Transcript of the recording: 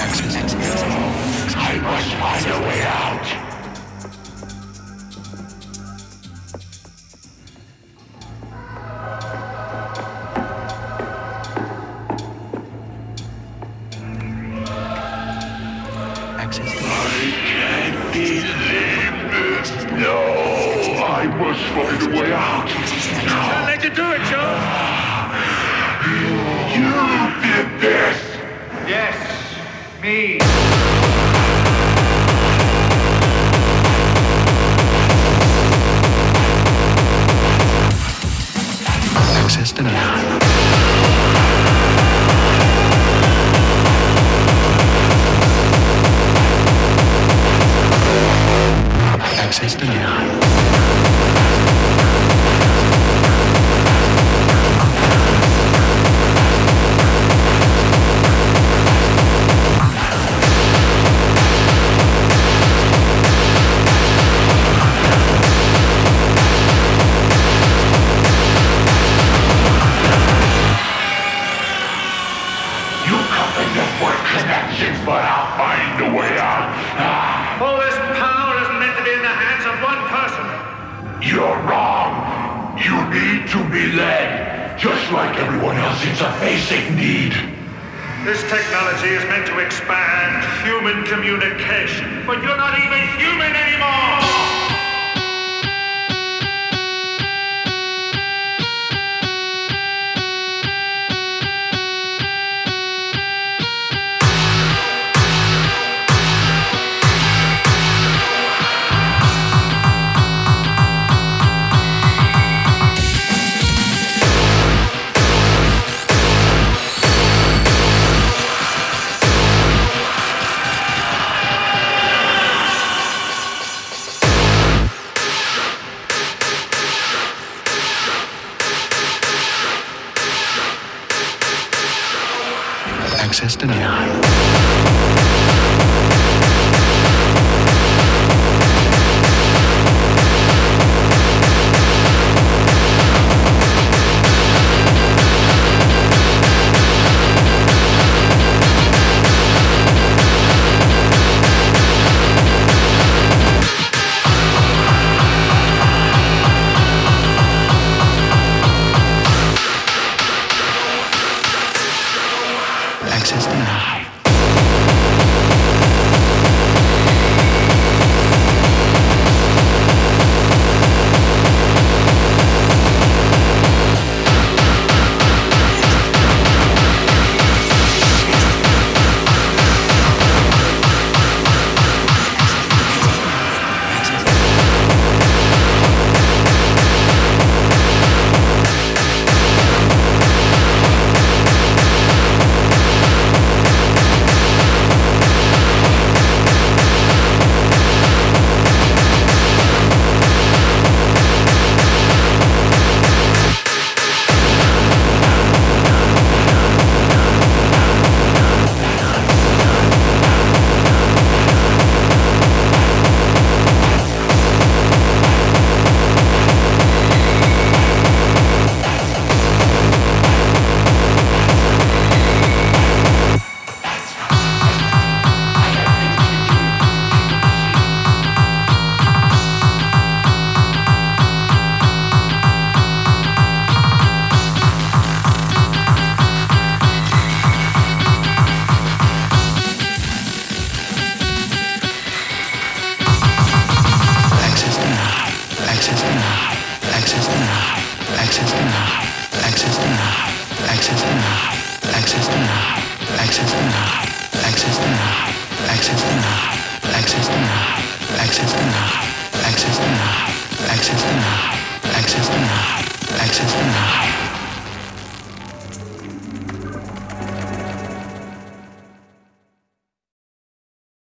exit. I must find a way out. No, I must find a way out. Now. Can't let you do it, Joe. Me. Be in the hands of one person. you're wrong. You need to be led, just like everyone else. It's a basic need. This technology is meant to expand human communication, but you're not even human anymore. Access denied. Gracias.